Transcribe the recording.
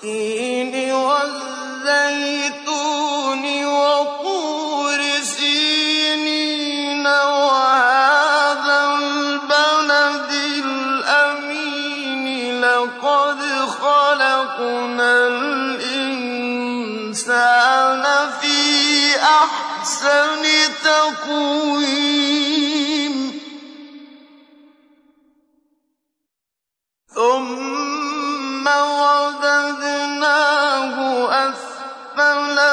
وَالتِّينِ وَالزَّيْتُونِ وَطُورِ سِينِينَ وَهَٰذَا الْبَلَدِ الْأَمِينِ لَقَدْ خَلَقْنَا الْإِنسَانَ فِي أَحْسَنِ تَقْوِيمٍ ثُمَّ رَدَدْنَا